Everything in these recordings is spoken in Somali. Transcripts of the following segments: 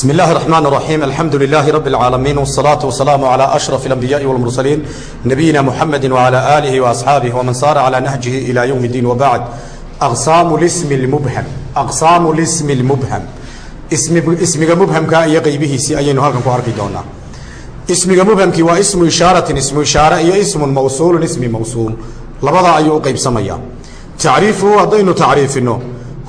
بسم الله الرحمن الرحيم الحمد لله رب العالمين والصلاة والسلام على أشرف الأنبياء والمرسلين نبينا محمد وعلى آله وأصحابه ومن صار على نهجه إلى يوم الدين وبعد أقسام الاسم المبهم أقسام الاسم المبهم اسم اسمك مبهم كأي قيبه سي أي نهار كنكو عرفي دونا اسمك مبهم كي واسم إشارة اسم إشارة إيا اسم موصول اسم موصول لبضا أيو قيب سميا تعريفه أضين تعريفه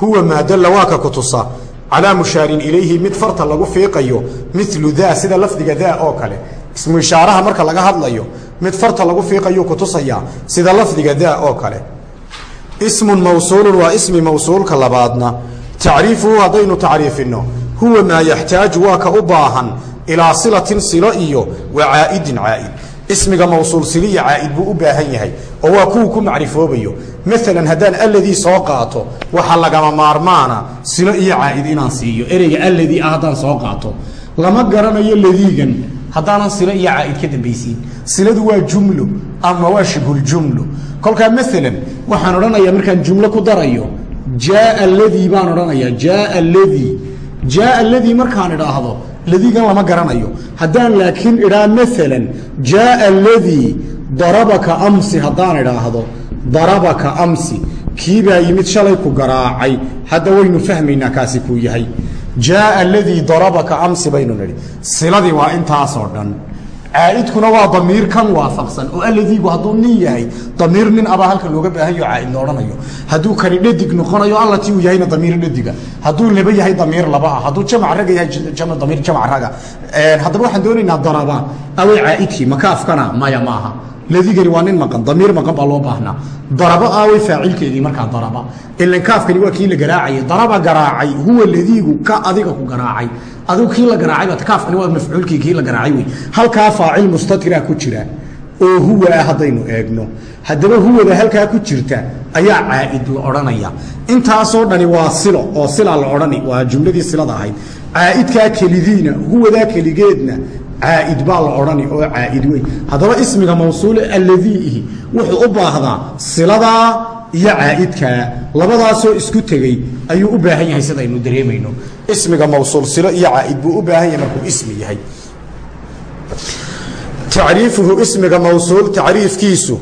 هو ما دل واك كتصا calaa mushaarin ilayhi mid farta lagu fiiqayo milu daa sida lafdiga daa oo kale. Ismu ishaaraha marka laga hadlayo mid farta lagu fiiqayu kutusaya sida lafdiga daa oo kale. Ismun mawsuulun waa ismi mawsuulka labaadna. Tacriifuhu haddaynu tacriifino huwa maa yaxtaaju waa ka u baahan ilaa silatin silo iyo wa caa'idin caa'id. Ismiga mawsuul siliya caa'id buu u baahan yahay oo waa kuwuu ku macrifoobayo maalan haddaan alladii soo qaato waxaa lagama maarmaana silo iyo caa'id inaan siiyo. Ereyga alladii ah haddaan soo qaato lama garanayo ladiigan. Haddaanan silo iyo caa'id ka dambaysiin. Siladu waa jumlo ama waa shibhuljumlo kolkaa maalan waxaan odhanayaa markaan jumlo ku darayo jaaa aladii baan odhanayaa jaaa aladii jaaa aladii markaan idhaahdo ladiigan lama garanayo. Haddaan laakiin idhaa maalan jaaa aladii darabaka amsi haddaan idhaahdo darabaka amsi kiibaa yimid shalay ku garaacay hadda waynu fahmaynaa kaasi kuu yahay. Jaaa aladii darabaka amsi baynu nidhi. Siladii waa intaasoo dhan. Caa'idkuna waa damiir kan waafaqsan oo aladiigu hadduu nin yahay damiir nin abaa halka looga baahanyo caa'id la odhanayo. Hadduu kani dhadig noqonayo allatii uu yahayna damiir dhadiga. Hadduu laba yahay damiir laba ah. Hadduu jamac raga yahay damiir jamac raga. Haddaba waxaan doonaynaa daraba away caa'idkii makaafkana maya maaha ladigani waa nin maqan damiir maqan baa loo baahnaa. Darabo aaway faacilkeedii markaa daraba. Ilan kaafkani waa kii la garaacayay. Daraba garaacay huwa ladiigu ka adiga ku garaacay. Adigu kii la garaacay kaafkani waa mafcuulkii kii la garaacay wey halkaa faacil mustatira ku jira oo huwa ah haddaynu eegno. Haddaba huwada halkaa ku jirta ayaa caa'id la odhanaya. Intaasoo dhani waa silo oo sila la odhani waa jumladii silada ahayd. Caa'idkaa kelidiina huwadaa keligeedna caa'id baa la odhani oo caa'id wey haddaba ismiga mawsuule alladiihi wuxuu u baahdaa siladaa iyo caa'idkaa labadaasoo isku tegey ayuu u baahan yahay sidaynu dareemayno. Ismiga mawsuul silo iyo caa'id buu u baahan yahay markuu ismi yahay. Tacriifuhu ismiga mawsuul tacriifkiisu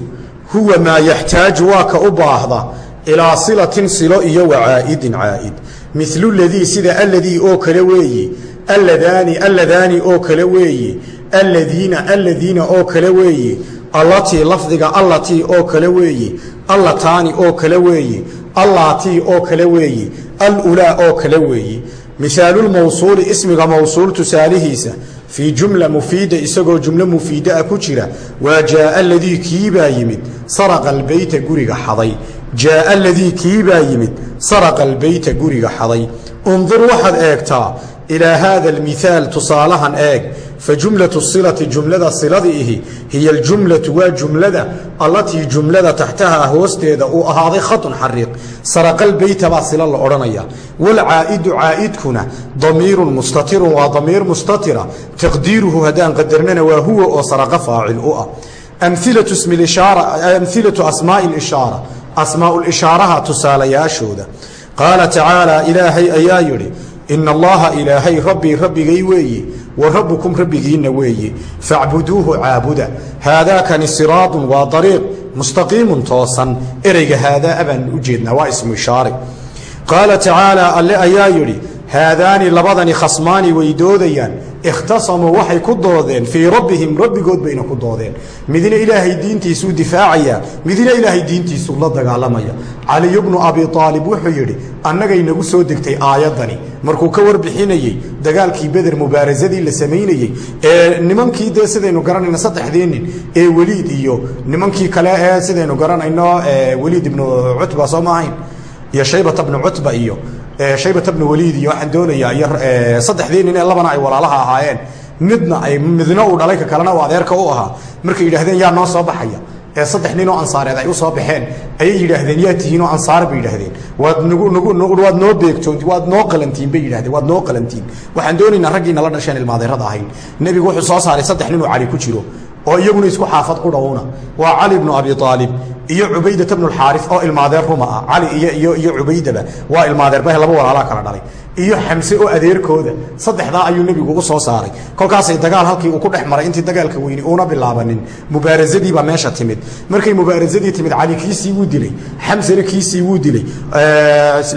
huwa maa yaxtaaju waa ka u baahda ilaa silatin silo iyo wa caa'idin caa'id. Milu ladii sida alladii oo kale weeye alladaani alladaani oo kale weeye alladiina alladiina oo kale weeye allatii lafdiga allatii oo kale weeye allataani oo kale weeye allaatii oo kale weeye alulaa oo kale weeye misaalulmawsuuli ismiga mawsuul tusaalihiisa fii jumla mufiida isagoo jumlo mufiida ah ku jira. Waa jaaa aladii kiibaa yimid. Saraqa albeyta guriga xaday. Jaaa aladii kiibaa yimid. Saraqa albeyta guriga xaday. Undur waxaad eegtaa ilaa haada almithaal tusaalahan eeg fa jumlatu silati jumlada siladiihi hiya aljumlatu waa jumlada allatii jumlada taxtaha hoosteeda uu ahaaday khatun xariiq saraqalbeyta baa sila la odhanaya walcaa'idu caa'idkuna damiirun mustatirun waa damiir mustatira taqdiiruhu haddaan qadarnana waa huwa oo saraqa faacil u ah amilatu asmaai lishaara asmaaulishaaraha tusaalayaashooda qaala tacaala ilaahay ayaa yidhi ina allaha ilaahay rabbii rabbigay weeye wa rabbukum rabbigiinna weeye facbuduuhu caabuda. Haadaakani siraadun waa dariiq mustaqiimun toosan. Ereyga haadaa abaan u jeednaa waa ismu ishaare qaala tacaala alle ayaa yidhi haadaani labadani khasmaani way doodayaan ikhtasamuu waxay ku doodeen fii rabbihim rabbigood bayna ku doodeen midna ilaahay diintiisuu difaacayaa midna ilaahay diintiisuu la dagaalamaya caliyu bnu abi aalib wuxuu yidhi annagay nagu soo degtay aayaddani markuu ka warbixinayey dagaalkii beder mubaarasadii la samaynayey ee nimankii dee sidaynu garanayno saddexdii nin ee weliid iyo nimankii kale ee sidaynu garanayno weliid ibnu cutba soo ma ahayn iyo shaybata bnu cutba iyo shaybata bnu waliid iyo waxaan doonayaa iyo saddexdii nin ee labana ay walaalaha ahaayeen midna ay midna uu dhalay ka kalena uu adeerka u ahaa. Markay yidhaahdeen yaa noo soo baxaya. Ee saddex ninoo ansaareed ay u soo baxeen. Ayay yidhaahdeen yaa tihiinoo ansaar bay yidhaahdeen. Waad noo beegtoon waad noo qalantiin bay yidhahdeen waad noo qalantiin. Waxaan doonaynaa raggiina la dhasheen ilmaadeerada ahayn. Nebigu wuxuu soo saaray saddex ninoo cali ku jiro oo iyaguna isku xaafad ku dhowna. Waa cali bnu abi aalib iyo cubaydata bnu xaari oo ilmaadeer ruma ah. Cali iyo iyo iyo cubaydaba waa ilmaadeerba laba walaalaa kala dhalay iyo xamse oo adeerkooda saddexdaa ayuu nebigu u soo saaray. Kolkaasay dagaal halkii uu ku dhex maray intii dagaalka weyni uuna bilaabanin. Mubaarasadii baa meesha timid. Markay mubaarasadii timid cali kiisii wuu dilay xamsena kiisii wuu dilay.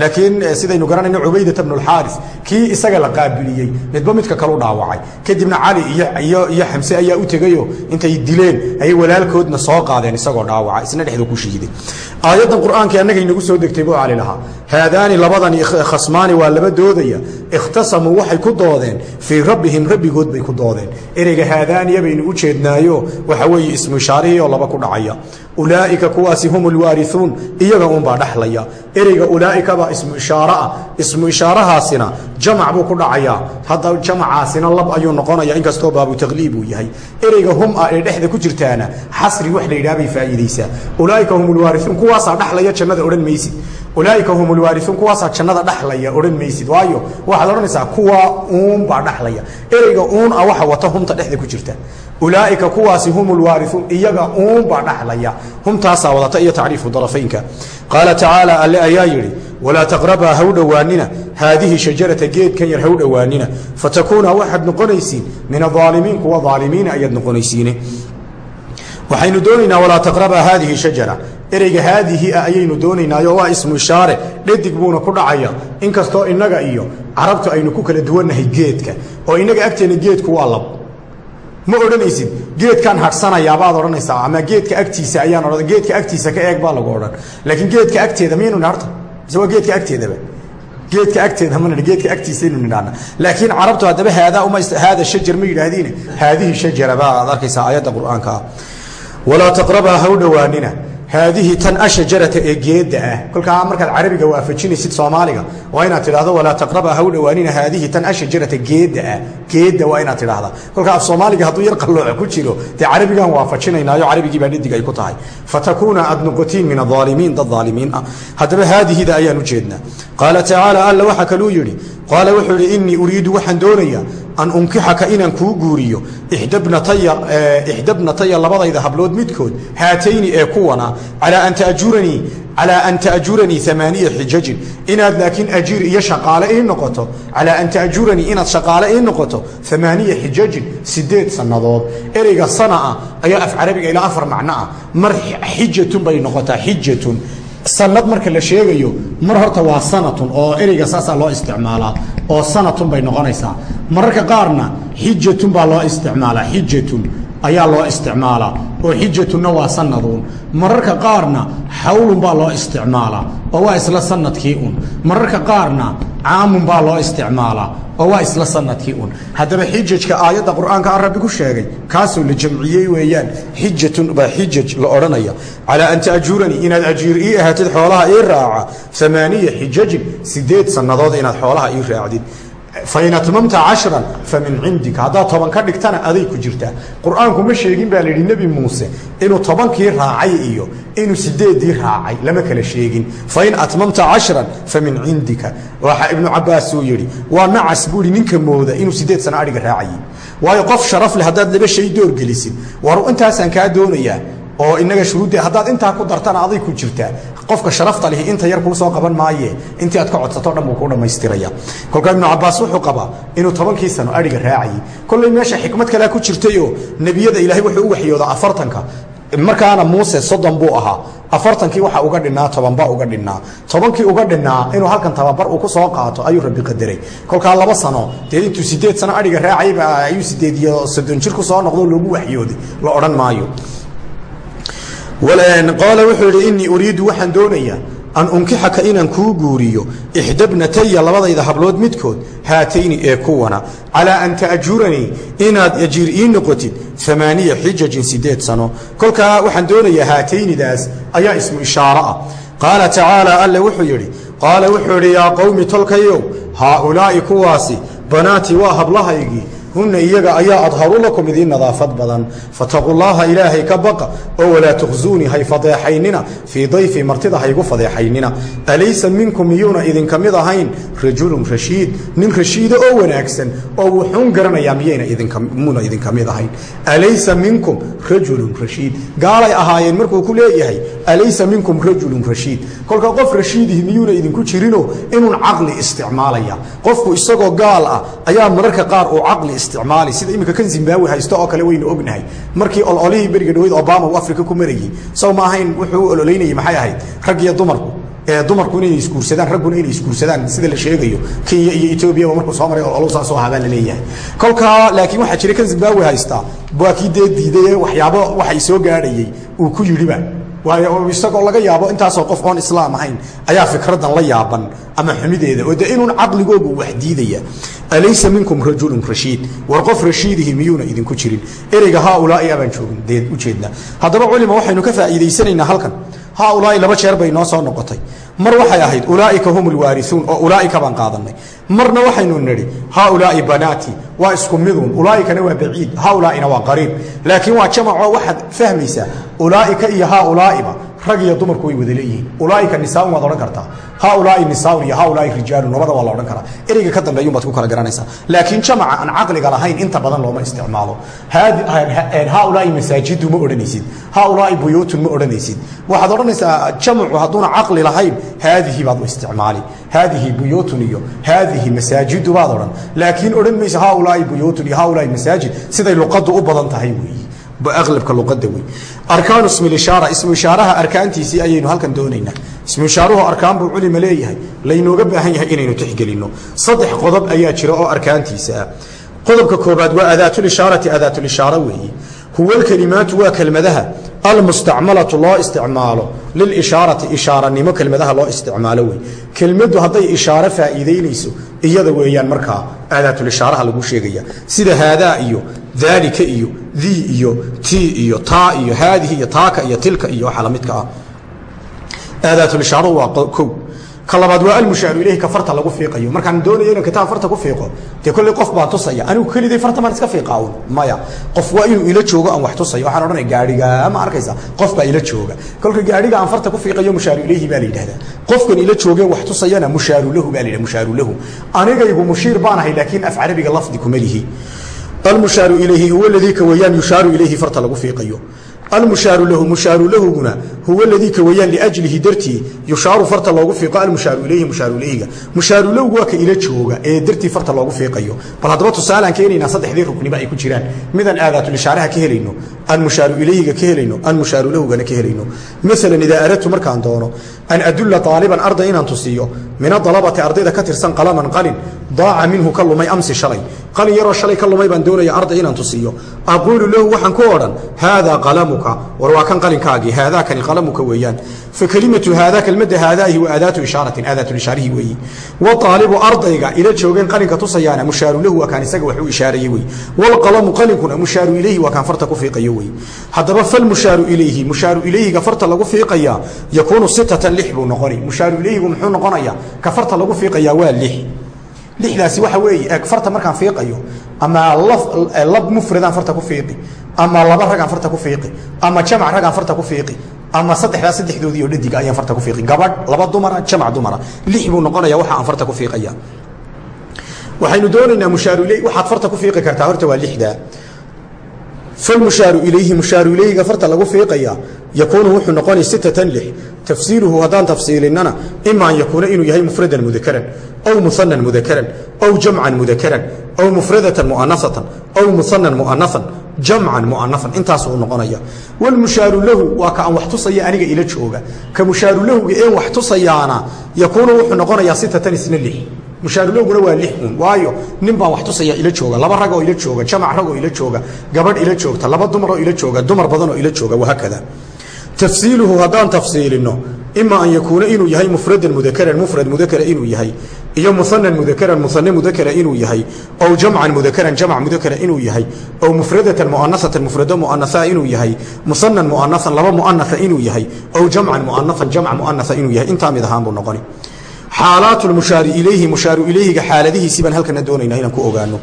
Laakiin sidaynu garanayno cubaydata bnulxaaris kii isaga la qaabiliyey midba midka kalu dhaawacay. Kadibna cali iyo iyo xamse ayaa u tegayo intay dileen ayay walaalkoodna soo qaadeen isagoo dhaawaca isna dhexda ku shiiday aayaddan qur'aanka annaga inagu soo degtay buu cali lahaa. Haadaani labadani khasmaani waa laba doodaya. Ikhtasamuu waxay ku doodeen. Fii rabbihim rabbigood bay ku doodeen. Ereyga haadaaniya baynu u jeednaayo. Waxa weeye ismu ishaarihii oo laba ku dhacaya. Ulaa'ika kuwaasi hum ulwaariuun iyaga unbaa dhexlaya ereyga ulaa'ika baa ismu ishaaro ah ismu jamac buu ku dhacayaa hadda jamacaasina lab ayuu noqonaya. Inkastoo baabu taqliib uu yahay. Ereyga hum ah ee dhexda ku jirtaana xasri wax la yidhaha bay faa'iidaysaa. Ulaa'ika hum ulwaariuun kuwaasaa dhexlaya jannada odhan maysid. Ulaaika hum ulwaariuun kuwaasaa jannada dhexlaya odhan maysid. Waayo waxaad odhanaysaa kuwa uun baa dhexlaya ereyga uun ah waxa wata humta dhexda ku jirta. Ulaaika kuwaasi hum ulwaariuun iyaga uun baa dhexlaya humtaasaa wadata iyo tacriifu darafaynka. Qaala tacaala alle ayaa yidhi walaa taqrabaa ha u dhowaanina haadihi shajarata geedkan yar ha u dhowaanina fatakuuna waxaad noqonaysiin. Min aaalimiin kuwa aalimiina ayaad noqonaysiine. Waxaynu doonaynaa walaa taqrabaa haadihi shajara ereyga haadihi ah ayaynu doonaynaayo waa ismu ishaare dhadig buuna ku dhacaya. Inkastoo innaga iyo carabtu aynu ku kala duwannahay geedka oo innaga agteenna geedku waa lab. Ma odhanaysid geedkaan hadhsanayaa baad odhanaysaa ama geedka agtiisa ayaan geedka agtiisa ka eeg baa lagu odhan. Laakiin geedka agteeda miyaynu nidharta mise waa geedka agteedaba geedka agteeda ma geedka agtiisaynu nidhaana laakiin carabtu haddaba haadaa uma haada shajar ma yidhaahdiine? Haadihi shajara baa aad arkaysaa aayadda qur'aanka. Ah walaa taqrabaa ha u dhowaanina haadihi tan ashajarata ee geedda ah. Kolkaa markaad carabiga waafajinaysid soomaaliga waa inaad tidhahdo walaa taqrabaa ha u dhowaanina haadihi tan ashajarata geedda ah. Geedda waa inaad tidhahdaa kolkaa af soomaaliga hadduu yar qallooca ku jiro dee carabigaan waafajinaynaayo carabigii baa dhadig ay ku tahay. Fatakuuna aad noqotiin min aaalimiin dad aalimiin ah. Haddaba haadihida ayaan u jeednaa. Qaala tacaala alla waxaa kaluu yidhi an unkixaka inaan kuu guuriyo ixdabnataya labadayda hablood midkood haatayni ee kuwana calaa an taajuranii calaa an taajuranii amaaniya xijajin. Inaad laakiin ajiir iyo shaqaale ii noqoto calaa an taajuranii inaad shaqaale ii noqoto amaaniya xijajin sideed sannadood. Ereyga sana ah ayaa af carabiga ilaa afar macno ah. Mar xijatun bay noqotaa xijatun. Sanad marka la sheegayo mar horta waa sanatun oo ereyga saasaa loo isticmaalaa oo sanatun bay noqonaysaa mararka qaarna xijatun baa loo isticmaalaa xijatun ayaa loo isticmaalaa oo xijatunna waa sanaduun mararka qaarna xawlun baa loo isticmaalaa oo waa isla sannadkii un. Mararka qaarna caamun baa loo isticmaalaa oo waa isla sannadkii un. Haddaba xijajka aayadda qur'aanka a rabbi ku sheegay kaasoo la jamciyey weeyaan xijatun baa xijaj la odhanaya. Calaa an taajuranii inaad ajiir ii ahaatid xoolaha ii raaca amaaniya xijajin sideed sannadood inaad xoolaha ii raacdid fain atmamta cashran fa min cindika haddaad toban ka dhigtana aday ku jirtaa qur'aanku ma sheegin baa layidhi nebi muuse inuu tobankii raacay iyo inuu sideedii raacay lama kala sheegin fain atmamta cashran fa min cindika waxa ibnu cabaas uu yidhi waa nacas buu ihi ninka mooda inuu sideed sano adhiga raacayay waayo qof sharaf leh haddaad laba shay door gelisid war intaasaan kaa doonayaa oo inaga shuruudde haddaad intaa ku dartana aday ku jirtaa qofka sharafta lihi inta yar kuu soo qaban maaye intii aad ka codsato dhan buu kuu dhammaystiraya kolkaa ibnu cabaas wuxuu qabaa inuu tobankii sano adhiga raacayay kollay meesha xikmad kalea ku jirtayoo nebiyada ilaahay wuxuu u waxyoodaa afartanka. Markaana muuse soddon buu ahaa afartankii waxa uga dhinnaa tobanba uga dhinnaa. Tobankii uga dhinnaa inuu halkan tababar uu ku soo qaato ayuu rabbi qadaray kolkaa laba sano dee intuu sideed sano adhiga raacayba ayuu sideed iyo soddon jir ku soo noqdo loogu waxyooday. La odhan maayo qaala wuxuu yidhi innii uriidu waxaan doonayaa an unkixaka inaan kuu guuriyo ixdabnataya labadayda hablood midkood haatayni ee kuwana. Calaa an taajuranii inaad ajiir ii noqotid amaaniya xijajin sideed sano. Kolkaa waxaan doonayaa haataynidaas ayaa ismu ishaaro ah. Qaala tacaala alle wuxuu yidhi qaala wuxuu yidhi yaa qowmi tolkayow haaulaa'i kuwaasi banaatii waa hablahaygii hunna iyaga ayaa adharu lakum idiin nadaafad badan. Fataquu llaaha ilaahay ka baqa oo walaa tukhsuunii hay fadeexaynina fii dayfi martida haygu fadeexaynina. Alaysa minkum miyuuna idinka mid ahayn? Rajulun rashiid nin rashiida oo wanaagsan oo wuxuun garanayaa idinkamuna idinka mid ahayn. Alaysa minkum rajulun rashiid. Gaalay ahaayeen markuu ku leeyahay alaysa minkum rajulun rashiid. Kolka qof rashiidihi miyuuna idinku jirino inuun caqli isticmaalaya. Qofku isagoo gaal ah ayaa mararka qaar uu caqli isticmaalay sida iminka kan zimbabwe haysto oo kale waynu ognahay. Markii ololihii beriga dhaweyd obama uu afrika ku marayey sow ma ahayn wuxuu u ololeynayay maxay ahayd? Rag iyo dumarku ee dumarku inay isguursadaan ragguna inay isguursadaan sida la sheegayo. Kenya iyo etoobiyaba markuu soo maray ololu saasoo ahaa baa la leeyahay. Kolkaa laakiin waxaa jira kan zimbabwe haystaa waa dee diiday waxyaabo waxay soo gaadhayey uu ku yidhiba waayo isagoo laga yaabo intaasoo qof oon islaam ahayn ayaa fikradan la yaaban ama xumideeda oo de inuun caqligoogu wax diidaya. Alaysa minkum rajulun rashiid. War qof rashiidihi miyuuna idinku jirin. Ereyga haaulaai abaan joogin deed ujeedna haddaba culima waxaynu ka faa'iidaysanaynaa halkan haaulaai laba jeer bay noo soo noqotay. Mar waxay ahayd ulaaika hum lwaariuun oo ulaaika baan qaadanay. Marna waxaynu nidhi haaulaai banaati waa isku midun ulaaikana waa baciid. Haaulaaina waa qariib. Laakiin waa jamacoo waxaad fahmaysaa ulaaika iyo haaulaaiba rag iyo dumarku way wada leeyihiin. Ulaaika nisaaun waad odhan kartaa. Haaulaai nisaaun iyo haaulaai rijaalun labada waa la odhan karaa. Ereyga ka dambeeyun baad ku kala garanaysaa. Laakiin jamaca aan caqliga lahayn inta badan looma isticmaalo. Haaulaai masaajidu ma odhanaysid. Haaulaai buyuutun ma odhanaysid. Waxaad odhanaysaa jamacu hadduuna caqli lahayn haadihi baad u isticmaali. Haadihi buyuutun iyo haadihi masaajidu baad odhan. Laakiin odhan maysa haaulaai buyuutun iyo haaulaai masaajid siday luqaddu u badan tahay weeye aglabka luqada wey arkaanu ismulishaara ismu ishaaraha arkaantiisii ayaynu halkan doonaynaa. Ismu ishaaruhu arkaan buu culima leeyahay. Laynooga baahan yahay inaynu tixgelinno. Saddex qodob ayaa jira oo arkaantiisa ah. Qodobka koobaad waa adaatulishaarati adaatulishaara weeye huwa lkelimaatu waa kelmadaha almustacmalatu loo isticmaalo. Lilishaarati ishaaranimo kelmadaha loo isticmaalo wey kelmaddu hadday ishaaro faa'iidaynayso iyada weeyaan markaa aadaatulishaaraha lagu sheegaya. Sida haadaa iyo daalika iyo dii iyo tii iyo taa iyo haadihi iyo taaka iyo tilka iyo waxa lamidka ah. Aadaatulishaaradu waa kow. Ka labaad waa almushaaru ilayhi ka farta lagu fiiqayo. Markaan doonayo inaan kitaab farta ku fiiqo dee kolley qof baan tusaya. Anigu keliday farta maan iska fiiqaa un maya qof waa inuu ila joogo aan wax tusayo. Waxaan odhanaya gaadhiga ma arkaysa qof baa ila jooga. Kolka gaadhiga aan farta ku fiiqayo mushaaru ilayhi baa la yidhahdaa. Qofkan ila joogeen wax tusayana mushaaru lahu baa la yidhaha mushaaru lahu. Anigaygu mushiir baan ahay laakiin af carabiga lafdi kuma lihi almushaaru ilayhi huwa ladii ka weeyaan yushaaru ilayhi farta lagu fiiqayo. Almushaaru lahu mushaaru lahuguna huwa ladii ka weeyaan liajlihi dartii yushaaru farta loogu fiiqo almushaaru ilayhi mushaaru ilayhiga mushaaru lahu waa ka ila jooga ee dartii farta loogu fiiqayo. Bal haddaba tusaalaan keenaynaa saddexdii rukniba ay ku jiraan. Midaan aadaatulishaaraha ka helayno aan ilayhiga ka helayno aan lahugana ka helayno. Maalan idaa aradtu markaan doono an adulla aaliban arday inaan tusiyo min adalabati ardayda ka tirsan qalaman qalin daaca minhu ka lumay amsi shalay qalin yaroo shalay ka lumay baan doonaya arday inaan tusiyo aquulu lahu waxaan ku odhan haadaa qalamuka war waa kan qalinkaagii haadaakani qalamuka weeyaan fakelimatu haadaa kelmadda haadaahi wa aadaatu ishaaratin aadaatulishaarihi weeyi waaalibu ardayga ila joogeen qalinka tusayaana mushaaru lahu waa kaan isaga wax u ishaaraya wey waalqalamu qalinkuna mushaaru ilayhi waa kaan farta ku fiiqayo wey haddaba falmushaaru ilayhi mushaaru ilayhiga farta lagu fiiqayaa yakuunu sitatan lix buu noqoni mushaaru ilayhigu muxuu noqonayaa ka farta lagu fiiqayaa waa lix. Lixdaasi waxa weeye farta markaan fiiqayo ama lab mufradaan farta ku fiiqi ama laba ragaan farta ku fiiqi ama jamac ragaan farta ku fiiqi ama saddexdaa saddexdoodii oo dhadiga ayaan farta ku fiiqi. Gabadh laba dumara jamac dumara. Lix buu noqonaya waxa aan farta ku fiiqaya. Waxaynu doonaynaa mushaaru ilay waxaad farta ku fiiqi kartaa horta waa lixdaa. Falmushaaru ilayhi mushaaru ilayhiga farta lagu fiiqaya yakuunu wuxuu noqonay sittatan lix. Tafsiiluhu haddaan tafsiilinnana ima yakuuna inuu yahay mufradan mudakaran aw muhanan mudakaran aw jamcan mudakaran aw mufradatan mu'anasatan aw muhanan mu'anasan jamcan mu'anasan intaasuu noqonaya. Walmushaaru lahu waa ka aan wax tusaya aniga ila jooga. Ka mushaaru lahuga een wax tusayaana yakuunu wuxuu noqonayaa sittatan isna lix. Mushaarulowguna waa lix un waayo nin baan wax tusaya ila jooga. Laba rag oo ila jooga jamac rag oo ila jooga gabadh ila joogta laba dumar oo ila jooga dumar badan oo ila jooga wahaakada tafsiiluhu haddaan tafsiilino ima an yakuuna inuu yahay mufradan mudakaran mufrad mudakara inuu yahay iyo muhanan mudakaran muhane mudakara inuu yahay aw jamcan mudakaran jamc mudakara inuu yahay aw mufradatan mu'anasatan mufrado mu'anasaa inuu yahay musanan mu'anasan laba mu'anasa inuu yahay aw jamcan mu'anasan jamc mu'anasa inuu yahay. Intaa mid ahaan buu noqoni. Xaalaat lmushaari ilayhi mushaaru ilayhiga xaaladihiisii baan halkana doonaynaa inaan ku ogaano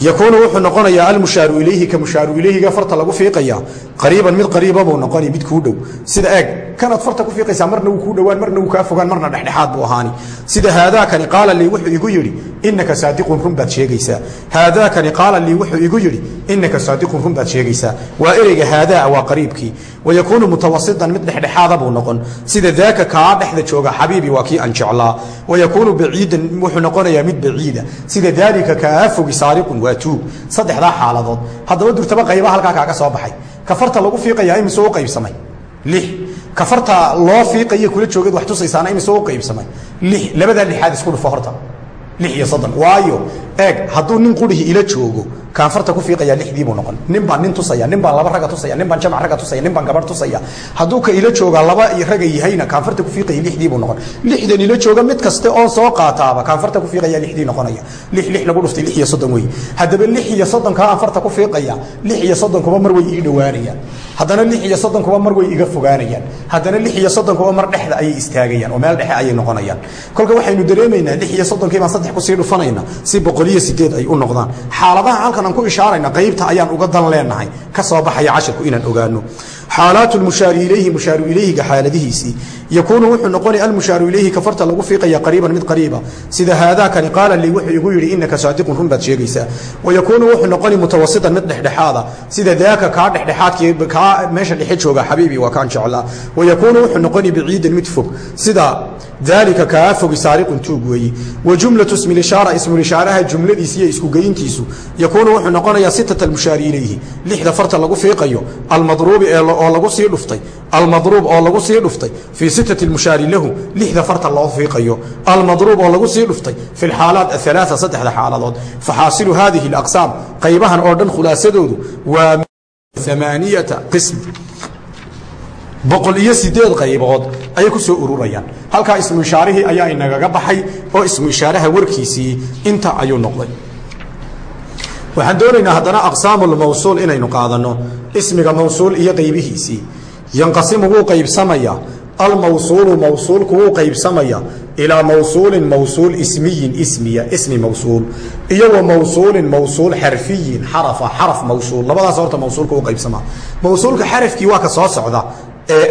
yakuunu wuxuu noqonayaa almushaaru ilayhi ka mushaaru ilayhiga farta lagu fiiqaya. Qariiban mid qariiba buu noqonay mid kuu dhow. Sida eeg kanaad farta ku fiiqaysaa marna wuu kuu dhowaan marna wuu kaa fogaan marna dhexdhexaad buu ahaani. Sida haadaakani qaala lii wuxuu igu yidhi inaka saadiqun run baad sheegaysaa. Haadaakani qaala lii wuxuu igu yidhi inaka saadiqun run baad sheegaysaa. Waa ereyga haadaa waa qariibkii wayakuunu mutawasitan mid dhexdhexaada buu noqon sida daaka kaa dhexda jooga xabiibi waa kii aan jeclaa wayakuunu baciidan wuxuu noqonayaa mid baciida sida daalika kaa fogi saariqun waa tuug saddexdaa xaaladood haddaba durtaba qayba halkaa kaaga soo baxay kafarta lagu fiiqayaa imise u qaybsamay lix kafarta loo fiiqaye kula joogeed wax tusaysaana imise u qaybsamay lix labadaa lixaad isku dhufo horta lix iyo soddon. Waayo eeg hadduu nin qurihii ila joogo kaanfarta ku fiiqaya lixdii buu noqon. Nin baan nin tusaya nin baan laba ragga tusaya nin baan jamac ragga tusaya nin baan gabarh tusaya. Hadduu ka ila joogaa laba ragga yahayna kaanfarta ku fiiqaya lixdii buu noqon. Lixdan ila jooga mid kaste oo soo qaataaba kaanfarta ku fiiqaya lixdii noqonaya. Lix lix lagu dhuftay lix iyo soddon wey haddaba lix iyo soddon anfarta ku fiiqaya lix iyo soddon mar way ii dhowaanayaan haddana lix iyo soddon kuba mar way iga fogaanayaan. Haddana lix iyo soddon kuba mar dhexda ayay istaagayaan oo meel dhexe ayay noqonayaan. Kolka waxaynu dareemaynaa lix iyo soddonkii baan saddex ku sii dhufanayna si boqol iyo sideed ay u noqdaan. Xaaladaha halkan aan ku ishaarayna qaybta ayaan uga dan leenahay ka soo baxaya cashirku inaan ogaano xaalaatu lmushaari ilayhi mushaaru ilayhiga xaaladihiisii yakuunu wuxuu noqonaya almushaaru ilayhi kafarta lagu fiiqaya qariiban mid qariiba. Sida haadaakani qaala lii wuxuu igu yidhi inaka saadiqun run baad sheegaysaa. Wayakuunu wuxuu noqoni mutawasitan mid dhexdhexaada. Sida daaka kaa dhexdhexaadkii kaa meesha dhexe jooga xabiibi waa kaan jeclaa. Wayakuunu wuxuu noqoni baciidan mid fog. Sida daalika kaa fogi saariqun tuug weeyi. Wa jumlatu ismilishaara ismulishaaraha jumladiisi iyo iskugeyntiisu yakuunu wuxuu noqonayaa sitata almushaari ilayhi lixda farta lagu fiiqayo almadruubi oo lagu sii dhuftay. Almadruub oo lagu sii dhuftay. Fii sitati lmushaari lahu lixda farta loo fiiqayo. Almadruub oo lagu sii dhuftay fi lxaalaat aalaaa saddexda xaaladood. Faxaasilu hadihi alaqsaam qaybahan oo dhan khulaasadoodu waa amaaniyata qism. Boqol iyo sideed qaybood ayay ku soo ururayaan. Halkaa ismu ishaarihii ayaa inagaga baxay oo ismu ishaaraha warkiisii inta ayuu noqday waxaan doonaynaa haddana aqsaamu lmawsuul inaynu qaadanno ismiga mawsuul iyo qaybihiisii. Yanqasimu wuu qaybsamaya almawsuulu mawsuulku wuu qaybsamaya ilaa mawsuulin mawsuul ismiyin ismiya ismi mawsuul. Iyo mawsuulin mawsuul xarfiyin xarafa xaraf mawsuul. Labadaas horta mawsuulka u qaybsamaa. Mawsuulka xarafkii waa ka soo socda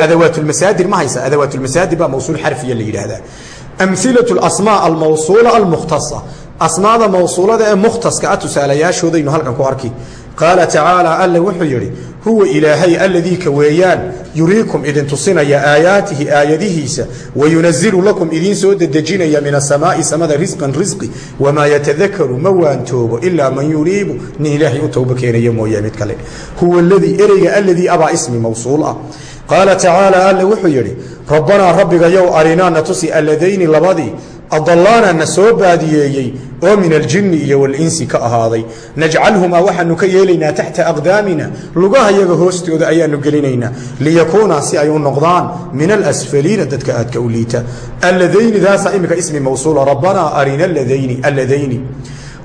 adawaatulmasaadir ma haysa adawaatulmasaadir baa mawsuul xarfiya la yidhaahdaa. Amhilatu asmaa almawsuula almukhtasa asmaada mawsuulada ee mukhtaska a tusaalayaashoodaynu halkan ku arki. Qaala tacaala alle wuxuu yidhi huwa ilaahay alladii ka weeyaan yuriikum idin tusinaya aayaatihi aayadihiisa wayunazilu lakum idiin soo dedejinaya min asamaa'i samada risqan risqi wamaa yatadakaru ma waantoobo ilaa man yuniibu. Nin ilaahay u towbo keenaya mooye mid kale. Huwa ladii ereyga alladii abaa ismi mawsuul ah. Qaala tacaala alle wuxuu yidhi rabbanaa rabbiga yow arinaa na tusi alladayni labadii adalaana na soo baadiyeeyey oo min aljinni iyo walinsi ka ahaaday. Najcalhumaa waxaanu ka yeelaynaa taxta aqdaamina lugahayaga hoostooda ayaanu gelinaynaa. Liyakuunaa si ay u noqdaan min alasfaliina dadka aadka u liita. Alladayni daasa imika ismi mawsuula rabbanaa arina ladayni alladayni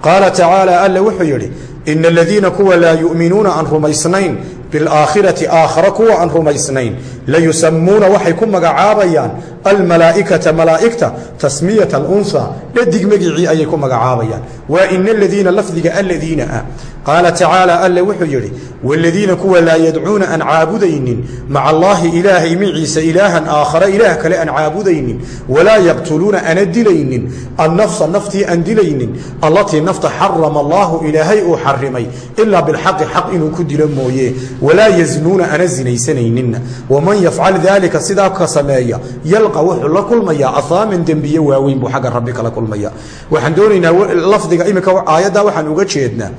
qaala tacaala alle wuxuu yidhi ina aladiina kuwa laa yu'minuuna aan rumaysnayn bilaakhirati aakhara kuwa aan rumaysnayn layusamuuna waxay ku magacaabayaan almalaa'ikata malaa'igta tasmiyata alunhaa dhadig magicii ayay ku magacaabayaan waa ina aladiina lafdiga aladiina ah qaala tacaala alle wuxuu yidhi waaladiina kuwa laa yadcuuna aan caabudaynin maca allaahi ilaahay miciisa ilaahan aakhara ilaah kale aan caabudaynin walaa yaqtuluuna ana dilaynin annafsa naftii aan dilaynin allatii nafta xarama allaahu ilaahay uu xarimay ilaa bilxaqi xaq inuu ku dilo mooye walaa yaznuuna ana zinaysanayninna waman yafcal daalika sidaa ka sameeya yalqa wuxuu la kulmayaa ahaaman dembiye waaweyn buu xagga rabbi kala kulmaya waxaan doonaynaa lafdiga imika aayaddaa waxaan uga jeednaa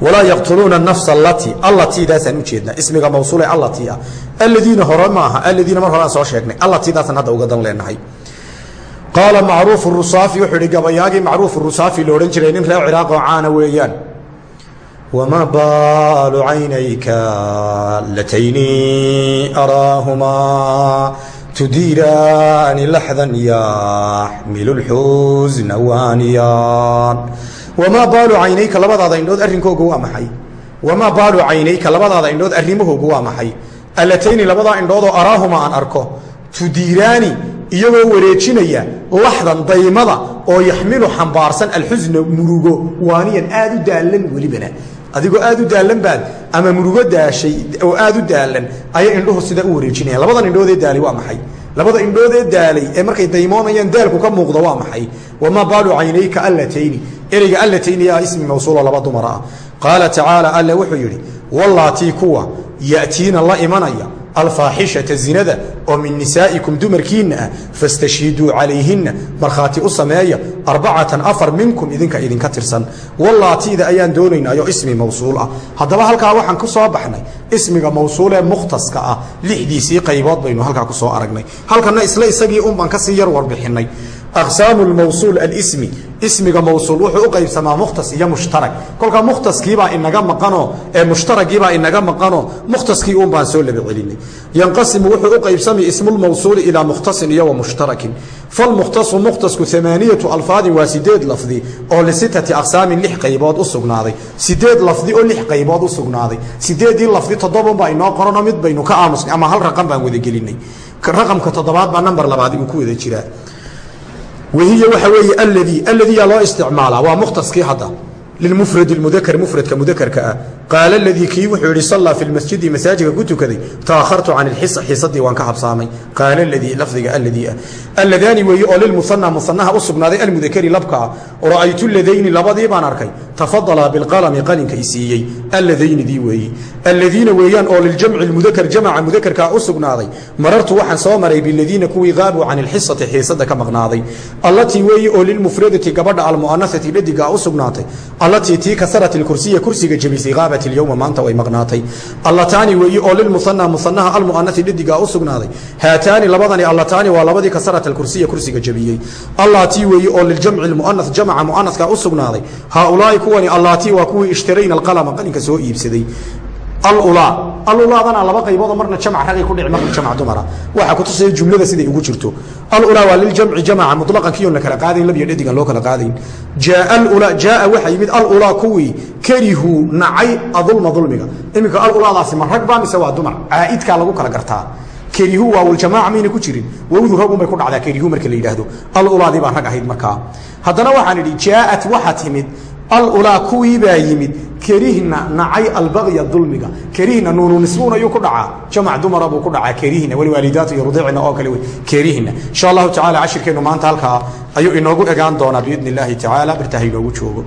walaa yaqtuluuna nafsa allatii allatiidaasaan u jeednaa ismiga mawsuule allatii ah alladiina hore maaha alladiina mar hore aan soo sheegnay allatiidaasaan hadda uga dan leenahay qaala macruufu rusaafi wuxuu ihi gabayaagii macruufu rusaafi la odhan jiray nin reer ciraaq oo caana weeyaan wma baalu caynayka latayni araahumaa tudiiraani laxdan yaxmilu lxusna waaniyaan wamaa baalu caynayka labadaada indhood arrinkooga waa maxay wamaa baalu caynayka labadaada indhood arrimahooga waa maxay allatayni labadaa indhoodoo araahumaa aan arko tudiiraani iyagoo wareejinaya laxdan daymada oo yaxmilu xambaarsan alxusna murugo waaniyan aad u daallan welibana adigoo aad u daallan baad ama murugo daashay oo aad u daallan ayay indhuhu sidaa u wareejinayaan labadan indhoodee daalay waa maxay labada indhoodee daalay ee markay daymoonayaan daalku ka muuqda waa maxay wamaa baalu caynayka allatayni ereyga allatayni yaa ismi mawsuulo laba dumar ah. Qaala tacaala alle wuxuu yidhi wallaatii kuwa ya'tiina la imanaya alfaaxishata zinada oo min nisaa'ikum dumarkiinna ah fastashhiduu calayhinna markhaati u sameeya arbacatan afar minkum idinka idinka tirsan. Wallaatiida ayaan doonaynaayo ismi mawsuul ah. Haddaba halkaa waxaan ku soo baxnay ismiga mawsuul ee mukhtaska ah lixdiisii qaybood baynu halkaa ku soo aragnay. Halkanna isla isagii un baan ka sii yar warbixinnay aqsaamu lmawsuul alismi ismiga mawsuul wuxuu u qaybsamaa mukhtas iyo mushtarag kolkaa mukhtaskiibaa inaga maqanoo ee mushtaragiibaa inaga maqanoo mukhtaskii uun soo laba yanqasimu wuxuu u qaybsamay ismulmawsuuli ilaa mukhtasin iyo wa mushtarakin. Falmukhtasu mukhtasku amaaniyatu alfaadin waa sideed lafdi oo lisitati aqsaamin lix qaybood u sugnaaday. Sideed lafdi oo lix qaybood u sugnaaday. Sideedii lafdi toddobabaa inoo qoranoo mid baynu ka aamusnay ama hal raqam baan wada gelinay. Raqamka toddobaad baa namber labaad uu ku wada jiraa wahiy waxa weeye aladii aladiiyaa loo isticmaalaa. Waa mukhtaskii hadda. Lilmufrad mudakr mufradka mudakarka ah. Qaala aladii kii wuxuu yihi sallaa fi lmasjidi masaajidka ku tukaday. Taakhartu can ilxisa xisadii waan ka habsaamay. Qaala aladii lafdiga aladii ah. Alladaani weeye oo lilmusanaa musanaha u sugnaaday almudakari labka ah ra'aytu ladayni labadii baan arkay. Tafadalaa bilqalami qalinka i siiyey. Alladaynidii weeye alladiina weeyaan oo liljamci mudakar jamaca mudakarkaa u sugnaaday. Marartu waxaan soo maray biladiina kuwii qaabuu can ilxisati xiisada ka maqnaaday. Allatii weeye oo lilmufradati gabadha almu'anasati dhadigaa u sugnaatay. Allatii tii kasarat ilkursiya kursiga jebisay qaabat ilyowma maanta way maqnaatay. Allataani weeye oo lilmusanaa musanaha almu'anasi dhadigaa u sugnaaday. Haataani labadani allataani waa labadii kasarat alkursiya kursiga jebiyey allaatii weeye oo liljamci lmu'anas jamaca mu'anaska u sugnaaday. Haaulaa'i kuwani allaatii waa kuwii ishtarayna alqalama qalinka soo iibsaday. Alulaa alulaadana laba qayboodoo marna jamc ragay ku dhici marna jamc dumara. Waxaa ku tusaya jumlada siday ugu jirto. Alulaa waa liljamci jamaca muطlaqankiion la kala qaadayn labyo dhedigan loo kala qaadayn. Jaa jaaa waxaa yimid alulaa kuwii karihuu nacay adulma dulmiga. Iminka alulaadaasi ma rag baa mise waa dumar? Caa'idkaa lagu kala gartaa kerihu waawljamaaca mayna ku jirin. Wowdu rag unbay ku dhacdaa kerihu marka la yidhaahdo. Alulaadii baan rag ahayd markaa. Haddana waxaan idhi jaaat waxa timid. Alulaa kuwii baa yimid. Kerihna nacay albagya dulmiga. Kerihna nuunu nisbuun ayuu ku dhacaa. Jamac dumara buu ku dhacaa. Kerihna waliwaalidaatu iyo rudicna oo kale wey. Insha allahu tacala cashirkeennu maanta halkaa ayuu inoogu egaan doonaa biidni illaahi tacaala. Birtaha inoogu joogo